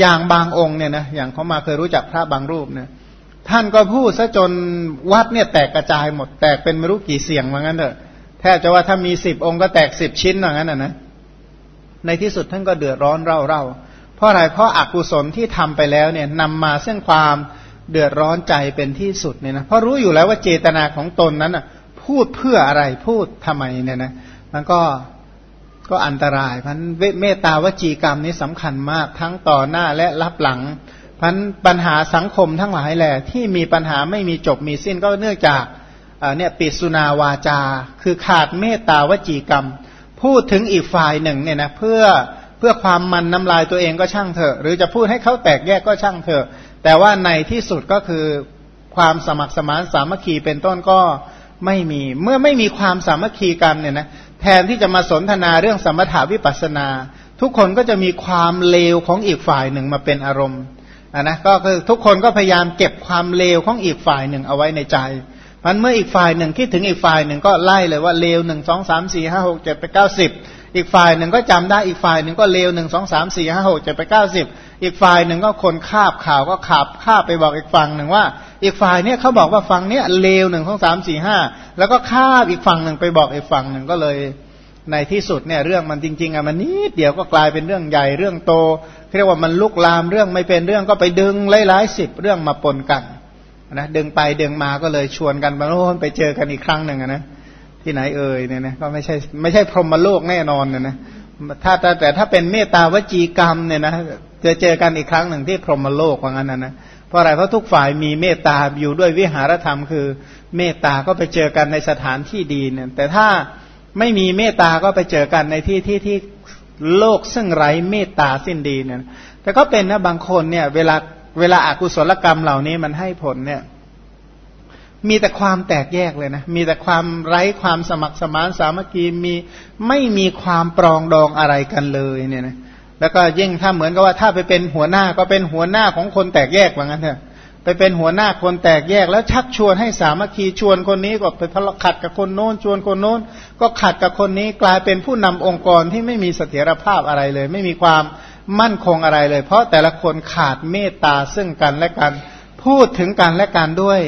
อย่างบางองค์เนี่ยนะอย่างเขามาเคยรู้จักพระบางรูปเนี่ยท่านก็พูดซะจนวัดเนี่ยแตกกระจายหมดแตกเป็นไม่รู้กี่เสียงว่างั้นเถอะแทบจะว่าถ้ามีสิบองค์ก็แตกสิบชิ้นว่างั้นนะนะในที่สุดท่านก็เดือดร้อนเร่าเร่าเพราะอะไรเพราะอากุศลที่ทำไปแล้วเนี่ยนำมาซึ่งความเดือดร้อนใจเป็นที่สุดเนี่ยนะเพราะรู้อยู่แล้วว่าเจตนาของตนนั้นอะพูดเพื่ออะไรพูดทำไมเนี่ยนะมันก็ ก็อันตรายพันเมตตาวจีกรรมนี้สำคัญมากทั้งต่อหน้าและรับหลังพันปัญหาสังคมทั้งหลายแหละที่มีปัญหาไม่มีจบมีสิ้นก็เนื่องจากเนี่ยปิสุนาวาจา คือขาดเมตตาวจีกรรม พูดถึงอีกฝ่ายหนึ่งเนี่ยนะเพื่อเพื่อความมันน้ำลายตัวเองก็ช่างเถอะ หรือจะพูดให้เขาแตกแยกก็ช่างเถอะ แต่ว่าในที่สุดก็คือความสมัครสมานสามัคคีเป็นต้นก็ไม่มี เมื่อไม่มีความสามัคคีกันเนี่ยนะ แทนที่จะมาสนทนาเรื่องสมถาวิปัสนา ทุกคนก็จะมีความเลวของอีกฝ่ายหนึ่งมาเป็นอารมณ์ะนะก็คือทุกคนก็พยายามเก็บความเลวของอีกฝ่ายหนึ่งเอาไว้ในใจมันเมื่ออีกฝ่ายหนึ่งคิดถึงอีกฝ่ายหนึ่งก็ไล่เลยว่าเลวหนึ่งสองสามสี่ห้าหกเจ็ดไปเก้าสิบ อีกฝ่ายหนึ่งก็จำได้อีกฝ่ายหนึ่งก็เลวหนึ่งสองสามสี่ห้าหกเจ็ดไปเก้าสิบอีกฝ่ายหนึ่งก็คนคาบข่าวก็ขับคาบไปบอกอีกฝั่งหนึ่งว่า อีกฝ่ายเนี้ยเขาบอกว่าฝั่งเนี้ยเลวหนึ่งสองสามสี่ห้าแล้วก็คาบอีกฝั่งหนึ่งไปบอกอีกฝั่งหนึ่งก็เลยในที่สุดเนี่ยเรื่องมันจริงๆอะมันนิดเดียวก็กลายเป็นเรื่องใหญ่เรื่องโตเรียกว่ามันลุกลามเรื่องไม่เป็นเรื่องก็ไปดึงหลายๆสิบเรื่องมาปนกันนะดึงไปดึงมาก็เลยชวนกันมาโน่นไปเจอกันอีกครั้งหนึ่งนะ ที่ไหนเอ่ยเนี่ยนะก็ไม่ใช่ไม่ใช่พรหมโลกแน่นอนเนี่ยนะถ้าแต่แต่ถ้าเป็นเมตตาวจีกรรมเนี่ยนะจะเจอกันอีกครั้งหนึ่งที่พรหมโลกว่างั้นนะนะเพราะอะไรเพราะทุกฝ่ายมีเมตตาอยู่ด้วยวิหารธรรม คือเมตตาก็ไปเจอกันในสถานที่ดีเนี่ยแต่ถ้าไม่มีเมตตาก็ไปเจอกันในที่ที่ที่โลกซึ่งไร้เมตตาสิ้นดีเนี่ยแต่ก็เป็นนะบางคนเนี่ยเวลาเวลาอากุศลกรรมเหล่านี้มันให้ผลเนี่ย มีแต่ความแตกแยกเลยนะ มีแต่ความไร้ความสมัครสมานสามัคคีมีไม่มีความปรองดองอะไรกันเลยเนี่ยนะแล้วก็ยิ่งถ้าเหมือนกับว่าถ้าไปเป็นหัวหน้าก็เป็นหัวหน้าของคนแตกแยกว่างั้นเถอะไปเป็นหัวหน้าคนแตกแยกแล้วชักชวนให้สามัคคีชวนคนนี้ก็ไปทะเลาะขัดกับคนโน้นชวนคนโน้น ก็ขัดกับคนนี้กลายเป็นผู้นำองค์กรที่ไม่มีเสถียรภาพอะไรเลย ไม่มีความมั่นคงอะไรเลย เพราะแต่ละคนขาดเมตตาซึ่งกันและกัน พูดถึงกันและกันด้วย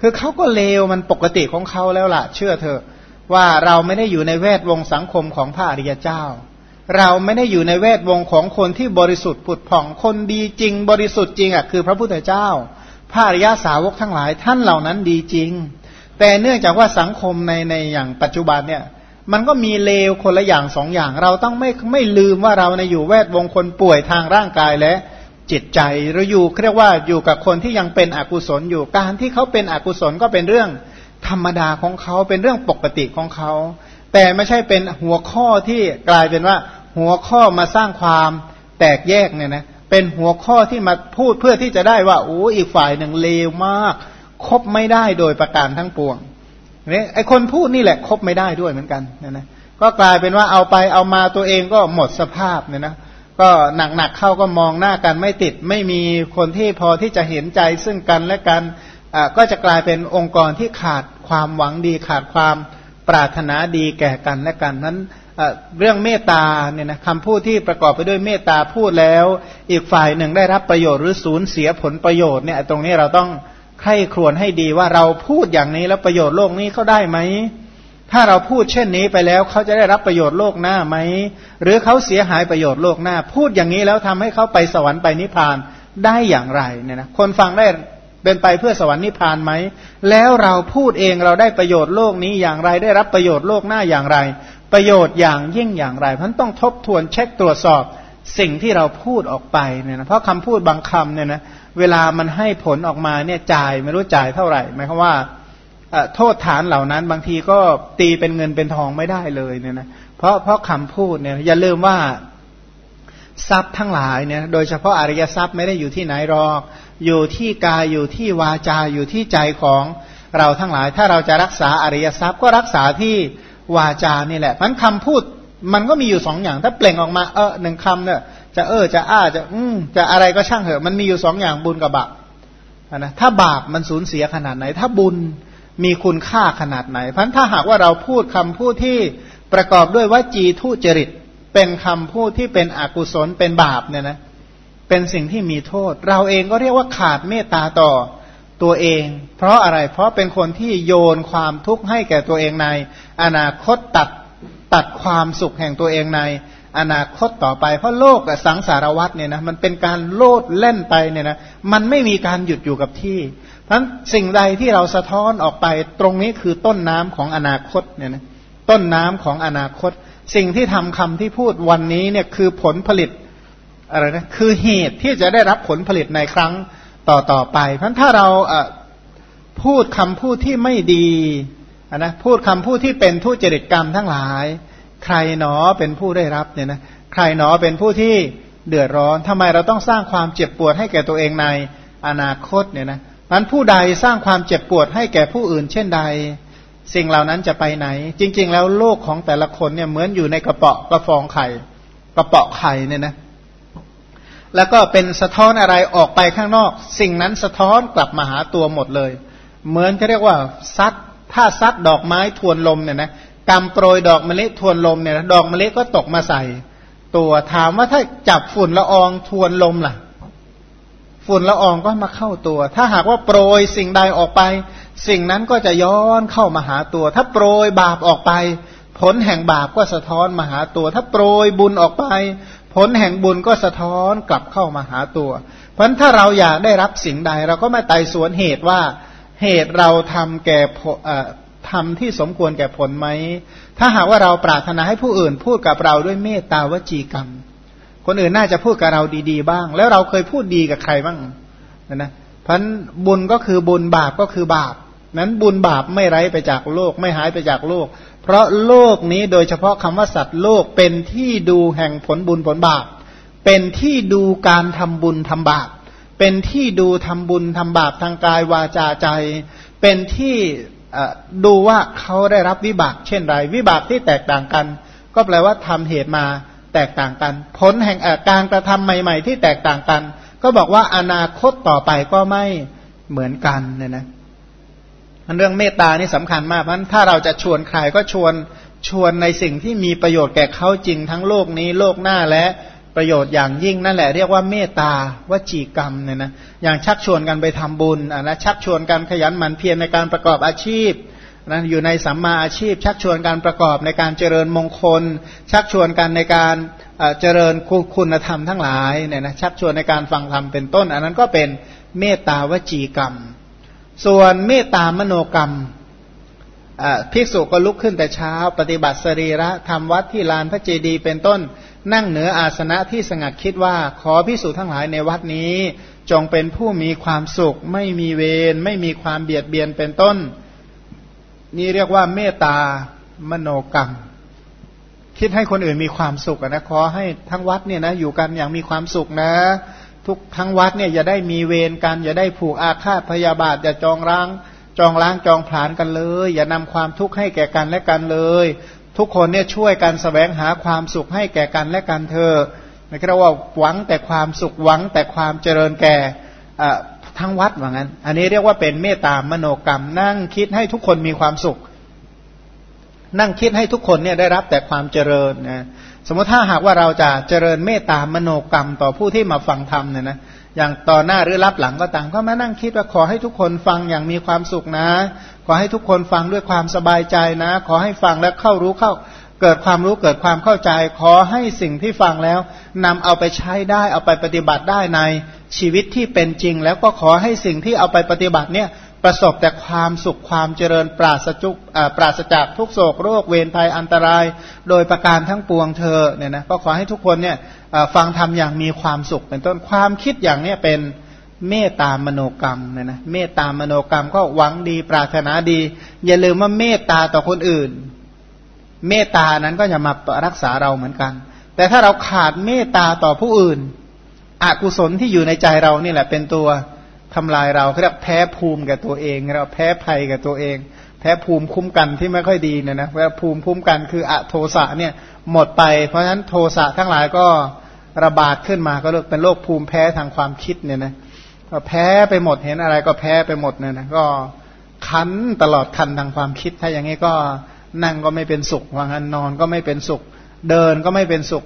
คือเขาก็เลวมันปกติของเขาแล้วล่ะ เชื่อเถอะว่าเราไม่ได้อยู่ในแวดวงสังคมของพระอริยเจ้า เราไม่ได้อยู่ในแวดวงของคนที่บริสุทธิ์ผุดผ่องคนดีจริง บริสุทธิ์จริงอะคือพระพุทธเจ้า พระอริยสาวกทั้งหลายท่านเหล่านั้นดีจริง แต่เนื่องจากว่าสังคมในในอย่างปัจจุบันเนี่ยมันก็มีเลวคนละอย่างสองอย่าง เราต้องไม่ไม่ลืมว่าเราในอยู่แวดวงคนป่วยทางร่างกายและ จิตใจเราอยู่เรียกว่าอยู่กับคนที่ยังเป็นอกุศลอยู่การที่เขาเป็นอกุศลก็เป็นเรื่องธรรมดาของเขาเป็นเรื่องปกติของเขา แต่ไม่ใช่เป็นหัวข้อที่กลายเป็นว่า หัวข้อมาสร้างความแตกแยกเนี่ยนะเป็นหัวข้อที่มาพูดเพื่อที่จะได้ว่าโอ้อีกฝ่ายหนึ่งเลวมากคบไม่ได้โดยประการทั้งปวงเนี่ยไอคนพูดนี่แหละคบไม่ได้ด้วยเหมือนกันนะนะก็กลายเป็นว่าเอาไปเอามาตัวเองก็หมดสภาพเนี่ยนะ ก็หนักๆเข้าก็มองหน้ากันไม่ติด ไม่มีคนที่พอที่จะเห็นใจซึ่งกันและกันก็จะกลายเป็นองค์กรที่ขาดความหวังดี ขาดความปรารถนาดีแก่กันและกันนั้นเรื่องเมตตาเนี่ยนะคำพูดที่ประกอบไปด้วยเมตตาพูดแล้ว อีกฝ่ายหนึ่งได้รับประโยชน์หรือสูญเสียผลประโยชน์เนี่ยตรงนี้เราต้องใคร่ครวญให้ดีว่าเราพูดอย่างนี้แล้วประโยชน์โลกนี้เขาได้ไหม ถ้าเราพูดเช่นนี้ไปแล้วเขาจะได้รับประโยชน์โลกหน้าไหม หรือเขาเสียหายประโยชน์โลกหน้า พูดอย่างนี้แล้วทำให้เขาไปสวรรค์ไปนิพพานได้อย่างไรเนี่ยนะคนฟังได้เป็นไปเพื่อสวรรค์นิพพานไหม แล้วเราพูดเองเราได้ประโยชน์โลกนี้อย่างไร ได้รับประโยชน์โลกหน้าอย่างไร ประโยชน์อย่างยิ่งอย่างไรพันต้องทบทวนเช็คตรวจสอบสิ่งที่เราพูดออกไปเนี่ยนะเพราะคำพูดบางคำเนี่ยนะเวลามันให้ผลออกมาเนี่ยจ่ายไม่รู้จ่ายเท่าไหร่หมายความว่า โทษฐานเหล่านั้นบางทีก็ตีเป็นเงินเป็นทองไม่ได้เลยเนี่ยนะเพราะเพราะคำพูดเนี่ยอย่าลืมว่าทรัพย์ทั้งหลายเนี่ยโดยเฉพาะอริยทรัพย์ไม่ได้อยู่ที่ไหนหรอก อยู่ที่กายอยู่ที่วาจาอยู่ที่ใจของเราทั้งหลาย ถ้าเราจะรักษาอริยทรัพย์ก็รักษาที่วาจานี่แหละมันคำพูดมันก็มีอยู่สองอย่าง ถ้าเปล่งออกมาเออหนึ่งคำเนี่ยจะเออจะอ้าจะอืมจะอะไรก็ช่างเถอะ มันมีอยู่สองอย่างบุญกับบาปนะถ้าบาปมันสูญเสียขนาดไหน ถ้าบุญ มีคุณค่าขนาดไหน เพราะถ้าหากว่าเราพูดคำพูดที่ประกอบด้วยวจีทุจริต เป็นคำพูดที่เป็นอกุศลเป็นบาปเนี่ยนะเป็นสิ่งที่มีโทษ เราเองก็เรียกว่าขาดเมตตาต่อตัวเอง เพราะอะไรเพราะเป็นคนที่โยนความทุกข์ให้แก่ตัวเองใน อนาคตตัดตัดความสุขแห่งตัวเองใน อนาคตต่อไปเพราะโลกสังสารวัตเนี่ยนะมันเป็นการโลดเล่นไปเนี่ยนะมันไม่มีการหยุดอยู่กับที่ เพราะสิ่งใดที่เราสะท้อนออกไปตรงนี้คือต้นน้ำของอนาคตเนี่ยนะต้นน้ำของอนาคต สิ่งที่ทำคำที่พูดวันนี้เนี่ยคือผลผลิตอะไรนะคือเหตุที่จะได้รับผลผลิตในครั้งต่อต่อไป เพราะถ้าเราพูดคำพูดที่ไม่ดีนะพูดคำพูดที่เป็นทุจริตกรรมทั้งหลาย ใครหนอเป็นผู้ได้รับเนี่ยนะใครหนอเป็นผู้ที่เดือดร้อนทำไมเราต้องสร้างความเจ็บปวดให้แก่ตัวเองในอนาคตเนี่ยนะ มันผู้ใดสร้างความเจ็บปวดให้แก่ผู้อื่น เช่นใด สิ่งเหล่านั้นจะไปไหน จริง ๆ แล้วโลกของแต่ละคนเนี่ยเหมือนอยู่ในกระเปาะกระฟองไข่ กระเปาะไข่เนี่ยนะ แล้วก็เป็นสะท้อนอะไรออกไปข้างนอก สิ่งนั้นสะท้อนกลับมาหาตัวหมดเลย เหมือนเขาเรียกว่าซัดถ้าซัดดอกไม้ทวนลมเนี่ยนะกำโปรยดอกมะลิทวนลมเนี่ยดอกมะลิก็ตกมาใส่ ตัวถามว่าถ้าจับฝุ่นละอองทวนลมล่ะ ฝุ่นละอองก็มาเข้าตัว ถ้าหากว่าโปรยสิ่งใดออกไป สิ่งนั้นก็จะย้อนเข้ามาหาตัว ถ้าโปรยบาปออกไป ผลแห่งบาปก็สะท้อนมาหาตัว ถ้าโปรยบุญออกไป ผลแห่งบุญก็สะท้อนกลับเข้ามาหาตัว เพราะถ้าเราอยากได้รับสิ่งใด เราก็มาไต่สวนเหตุว่าเหตุเราทำแก่ทำที่สมควรแก่ผลไหม ถ้าหากว่าเราปรารถนาให้ผู้อื่นพูดกับเราด้วยเมตตาวจีกรรม คนอื่นน่าจะพูดกับเราดีๆบ้าง แล้วเราเคยพูดดีกับใครบ้างนะนะเพราะบุญก็คือบุญบาปก็คือบาป นั้นบุญบาปไม่ไร้ไปจากโลกไม่หายไปจากโลก เพราะโลกนี้โดยเฉพาะคำว่าสัตว์โลกเป็นที่ดูแห่งผลบุญผลบาป เป็นที่ดูการทำบุญทำบาป เป็นที่ดูทำบุญทำบาปทางกายวาจาใจ เป็นที่ดูว่าเขาได้รับวิบากเช่นไร วิบากที่แตกต่างกัน ก็แปลว่าทำเหตุมา แตกต่างกัน ผลแห่งการกระทำใหม่ ๆ ที่แตกต่างกัน ก็บอกว่าอนาคตต่อไปก็ไม่เหมือนกันเนี่ยนะมันเรื่องเมตตานี่สำคัญมากเพราะถ้าเราจะชวนใครก็ชวนชวนในสิ่งที่มีประโยชน์แก่เขาจริงทั้งโลกนี้โลกหน้าและประโยชน์อย่างยิ่งนั่นแหละเรียกว่าเมตตาวจีกรรมเนี่ยนะอย่างชักชวนกันไปทำบุญอะนะชักชวนกันขยันหมั่นเพียรในการประกอบอาชีพ นะอยู่ในสัมมาอาชีพ ชักชวนการประกอบในการเจริญมงคล ชักชวนกันในการเจริญคุณธรรมทั้งหลายเนี่ยนะชักชวนในการฟังธรรมเป็นต้น อันนั้นก็เป็นเมตตาวจีกรรม ส่วนเมตตามโนกรรมภิกษุก็ลุกขึ้นแต่เช้า ปฏิบัติสรีระทำวัดที่ลานพระเจดีย์เป็นต้น นั่งเหนืออาสนะที่สงัดคิดว่าขอภิกษุทั้งหลายในวัดนี้ จงเป็นผู้มีความสุข ไม่มีเวรไม่มีความเบียดเบียนเป็นต้น นี่เรียกว่าเมตตามโนกรรม คิดให้คนอื่นมีความสุขนะขอให้ทั้งวัดเนี่ยนะอยู่กันอย่างมีความสุขนะ ทุกทั้งวัดเนี่ยอย่าได้มีเวรกันอย่าได้ผูกอาฆาตพยาบาทอย่าจองร้างจองล้างจองผลานกันเลย อย่านำความทุกข์ให้แก่กันและกันเลย ทุกคนเนี่ยช่วยกันสแสวงหาความสุขให้แก่กันและกันเธอไม่ใช่ว่าหวังแต่ความสุขหวังแต่ความเจริญแก่ ทั้งวัดว่างั้น อันนี้เรียกว่าเป็นเมตตามโนกรรม นั่งคิดให้ทุกคนมีความสุข นั่งคิดให้ทุกคนเนี่ยได้รับแต่ความเจริญนะสมมติถ้าหากว่าเราจะเจริญเมตตามโนกรรมต่อผู้ที่มาฟังธรรมเนี่ยนะอย่างต่อหน้าหรือรับหลังก็ต่างก็มานั่งคิดว่าขอให้ทุกคนฟังอย่างมีความสุขนะ ขอให้ทุกคนฟังด้วยความสบายใจนะ ขอให้ฟังแล้วเข้ารู้เข้า เกิดความรู้เกิดความเข้าใจ ขอให้สิ่งที่ฟังแล้วนำเอาไปใช้ได้ เอาไปปฏิบัติได้ในชีวิตที่เป็นจริง แล้วก็ขอให้สิ่งที่เอาไปปฏิบัติเนี่ยประสบแต่ความสุขความเจริญปราศจุกปราศจากทุกโศกโรคเวรภัยอันตราย โดยประการทั้งปวงเธอเนี่ยนะก็ขอให้ทุกคนเนี่ยฟังทำอย่างมีความสุข เป็นต้นความคิดอย่างเนี้ยเป็นเมตตามโนกรรมเนี่ยนะเมตตามโนกรรมก็หวังดีปรารถนาดี อย่าลืมว่าเมตตาต่อคนอื่น เมตตานั้นก็จะมารักษาเราเหมือนกัน แต่ถ้าเราขาดเมตตาต่อผู้อื่น อกุศลที่อยู่ในใจเรานี่แหละเป็นตัวทำลายเราเรียกแพ้ภูมิกับตัวเองเราแพ้ภัยกับตัวเอง แพ้ภูมิคุ้มกันที่ไม่ค่อยดีเนี่ยนะว่าภูมิคุ้มกันคืออโทสะเนี่ยหมดไป เพราะฉะนั้นโทสะทั้งหลายก็ระบาดขึ้นมาก็เรียกเป็นโรคภูมิแพ้ทางความคิดเนี่ยนะก็แพ้ไปหมดเห็นอะไรก็แพ้ไปหมดเนี่ยนะก็คันตลอดคันทางความคิดถ้าอย่างนี้ก็นั่งก็ไม่เป็นสุขว่างั้นนอนก็ไม่เป็นสุข เดินก็ไม่เป็นสุข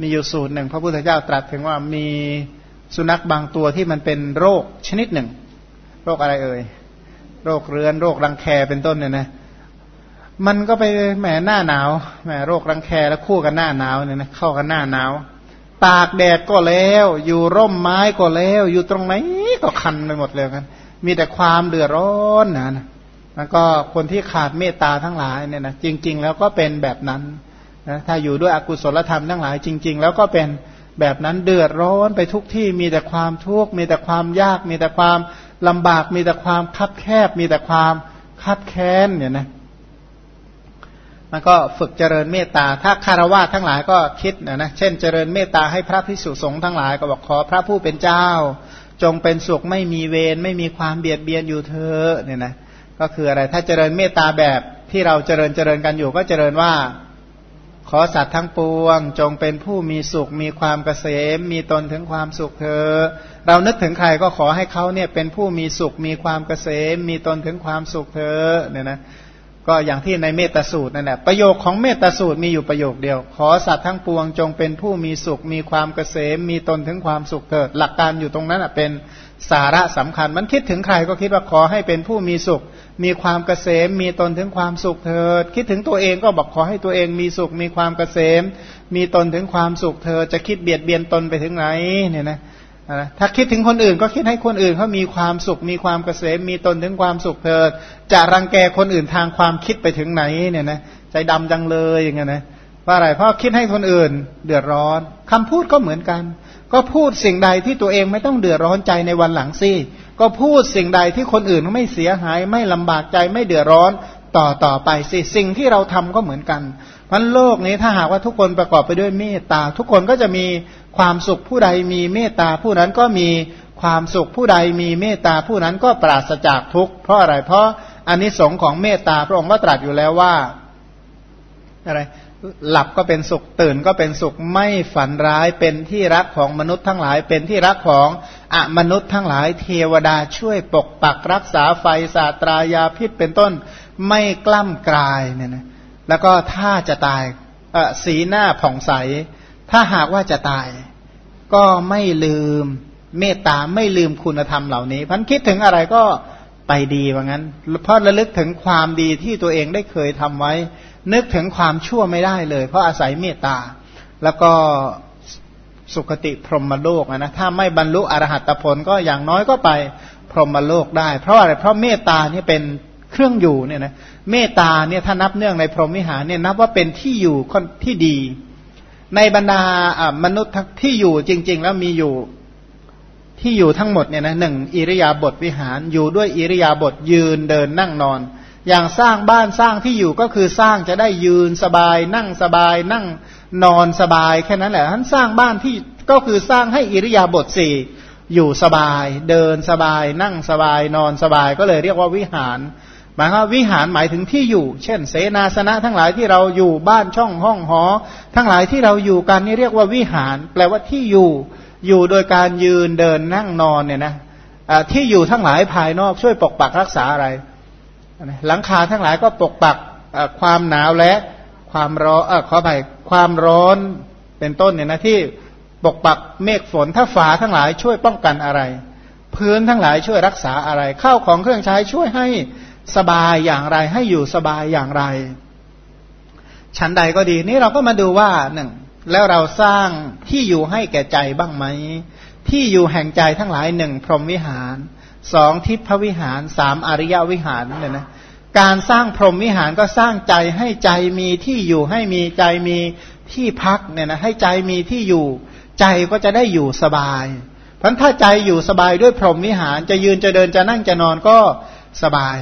มีอยู่สูตรหนึ่งพระพุทธเจ้าตรัสถึงว่ามีสุนัขบางตัวที่มันเป็นโรคชนิดหนึ่ง โรคอะไรเอ่ย โรคเรื้อนโรครังแคเป็นต้นเนี่ยนะ มันก็ไปแหมหน้าหนาวแหมโรครังแคแล้วคู่กันหน้าหนาวเนี่ยนะเข้ากันหน้าหนาว ตากแดดก็แล้ว อยู่ร่มไม้ก็แล้ว อยู่ตรงไหนก็คันไปหมดเลยกันมีแต่ความเดือดร้อนนะนะแล้วก็คนที่ขาดเมตตาทั้งหลายเนี่ยนะจริง ๆ แล้วก็เป็นแบบนั้น นะถ้าอยู่ด้วยอกุศลธรรมทั้งหลายจริง ๆ แล้วก็เป็นแบบนั้นเดือดร้อนไปทุกที่มีแต่ความทุกข์มีแต่ความยาก มีแต่ความลำบาก มีแต่ความคับแคบ มีแต่ความคับแค้นเนี่ยนะมันก็ฝึกเจริญเมตตา ถ้าคารวะทั้งหลายก็คิดนะนะ เช่นเจริญเมตตาให้พระภิกษุสงฆ์ทั้งหลายก็บอกขอพระผู้เป็นเจ้า จงเป็นสุขไม่มีเวรไม่มีความเบียดเบียนอยู่เธอเนี่ยนะ ก็คืออะไร ถ้าเจริญเมตตาแบบที่เราเจริญเจริญกันอยู่ก็เจริญว่า ขอสัตว์ทั้งปวง จงเป็นผู้มีสุขมีความเกษม มีตนถึงความสุขเธอ เรานึกถึงใครก็ขอให้เขาเนี่ยเป็นผู้มีสุขมีความเกษม มีตนถึงความสุขเธอเนี่ยนะ ก็อย่างที่ในเมตสูตรนั่นแหละประโยคของเมตสูตรมีอยู่ประโยคเดียว ขอสัตว์ทั้งปวงจงเป็นผู้มีสุข มีความเกษมมีตนถึงความสุขเถิด หลักการอยู่ตรงนั้นเป็นสาระสำคัญ มันคิดถึงใครก็คิดว่าขอให้เป็นผู้มีสุข มีความเกษมมีตนถึงความสุขเถิด คิดถึงตัวเองก็บอกขอให้ตัวเองมีสุข มีความเกษมมีตนถึงความสุขเถิดจะคิดเบียดเบียนตนไปถึงไหนเนี่ยนะ ถ้าคิดถึงคนอื่นก็คิดให้คนอื่นเขามีความสุขมีความเกษมมีตนถึงความสุขเถิดจะรังแกคนอื่นทางความคิดไปถึงไหนเนี่ยนะใจดำจังเลยอย่างเงี้ยนะว่าอะไรเพราะคิดให้คนอื่น เดือดร้อนคำพูดก็เหมือนกัน ก็พูดสิ่งใดที่ตัวเองไม่ต้องเดือดร้อนใจในวันหลังสิก็พูดสิ่งใดที่คนอื่นไม่เสียหายไม่ลำบากใจไม่เดือดร้อนต่อต่อไปสิสิ่งที่เราทำก็เหมือนกันมันโลกนี้ถ้าหากว่าทุกคนประกอบไปด้วยเมตตา ทุกคนก็จะมี ความสุขผู้ใดมีเมตตาผู้นั้นก็มีความสุขผู้ใดมีเมตตาผู้นั้นก็ปราศจากทุกข์เพราะอะไรเพราะอันนี้สงของเมตตาพระองค์ก็ตรัสอยู่แล้วว่าอะไรหลับก็เป็นสุขตื่นก็เป็นสุขไม่ฝันร้ายเป็นที่รักของมนุษย์ทั้งหลาย เป็นที่รักของอมนุษย์ทั้งหลาย เทวดาช่วยปกปักรักษาไฟศาสตรายาพิษเป็นต้นไม่กล้ำกลายเนี่ยนะแล้วก็ถ้าจะตายสีหน้าผ่องใส ถ้าหากว่าจะตาย ก็ไม่ลืมเมตตาไม่ลืมคุณธรรมเหล่านี้พันคิดถึงอะไรก็ไปดีว่างั้น เพราะระลึกถึงความดีที่ตัวเองได้เคยทำไว้ นึกถึงความชั่วไม่ได้เลย เพราะอาศัยเมตตา แล้วก็สุคติพรหมโลกนะถ้าไม่บรรลุอรหัตผลก็อย่างน้อยก็ไปพรหมโลกได้ เพราะอะไรเพราะเมตตานี่เป็นเครื่องอยู่เนี่ยนะเมตตาเนี่ยถ้านับเนื่องในพรหมวิหารเนี่ยนับว่าเป็นที่อยู่ที่ดี ในบรรดามนุษย์ที่อยู่จริง ๆ แล้วมีอยู่ที่อยู่ทั้งหมดเนี่ยนะหนึ่งอิริยาบถวิหารอยู่ด้วยอิริยาบถยืนเดินนั่งนอน อย่างสร้างบ้านสร้างที่อยู่ก็คือสร้างจะได้ยืนสบาย นั่งสบาย นั่งนอนสบายแค่นั้นแหละท่านสร้างบ้านที่ก็คือสร้างให้อิริยาบถสี่อยู่สบาย เดินสบาย นั่งสบายนอนสบายก็เลยเรียกว่าวิหาร หมายว่าวิหารหมายถึงที่อยู่ เช่น เสนาสนะทั้งหลายที่เราอยู่บ้านช่องห้องหอ ทั้งหลายที่เราอยู่กันนี่เรียกว่าวิหาร แปลว่าที่อยู่อยู่โดยการยืนเดินนั่งนอนเนี่ยนะที่อยู่ทั้งหลายภายนอกช่วยปกปักรักษาอะไร หลังคาทั้งหลายก็ปกปักความหนาวและความร้อนขอไปความร้อนเป็นต้นเนี่ยนะที่ปกปักเมฆฝนถ้าฝาทั้งหลายช่วยป้องกันอะไร พื้นทั้งหลายช่วยรักษาอะไร ข้าวของเครื่องใช้ช่วยให้ สบายอย่างไร ให้อยู่สบายอย่างไร ชั้นใดก็ดีนี่เราก็มาดูว่าหนึ่งแล้วเราสร้างที่อยู่ให้แก่ใจบ้างไหม ที่อยู่แห่งใจทั้งหลายหนึ่งพรหมวิหารสองทิพวิหารสามอริยวิหารเนี่ยนะการสร้างพรหมวิหารก็สร้างใจให้ใจมีที่อยู่ให้มีใจมีที่พักเนี่ยนะให้ใจมีที่อยู่ ใจก็จะได้อยู่สบายเพราะถ้าใจอยู่สบายด้วยพรหมวิหารจะยืนจะเดินจะนั่งจะนอนก็สบาย